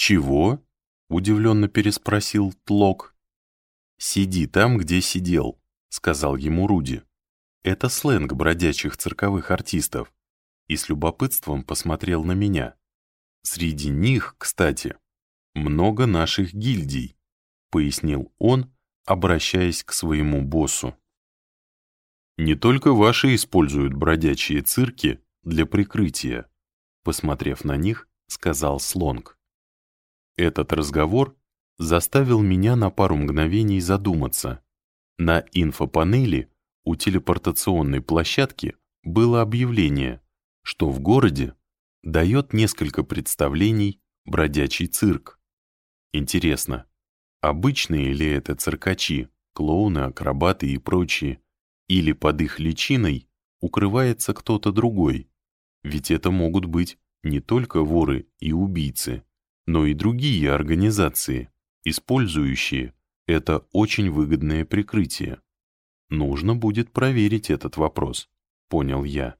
«Чего?» — удивленно переспросил Тлок. «Сиди там, где сидел», — сказал ему Руди. Это сленг бродячих цирковых артистов. И с любопытством посмотрел на меня. Среди них, кстати, много наших гильдий, пояснил он, обращаясь к своему боссу. Не только ваши используют бродячие цирки для прикрытия, посмотрев на них, сказал Слонг. Этот разговор заставил меня на пару мгновений задуматься. На инфопанели у телепортационной площадки было объявление, что в городе дает несколько представлений бродячий цирк. Интересно, обычные ли это циркачи, клоуны, акробаты и прочие, или под их личиной укрывается кто-то другой? Ведь это могут быть не только воры и убийцы, но и другие организации, использующие это очень выгодное прикрытие. Нужно будет проверить этот вопрос, понял я.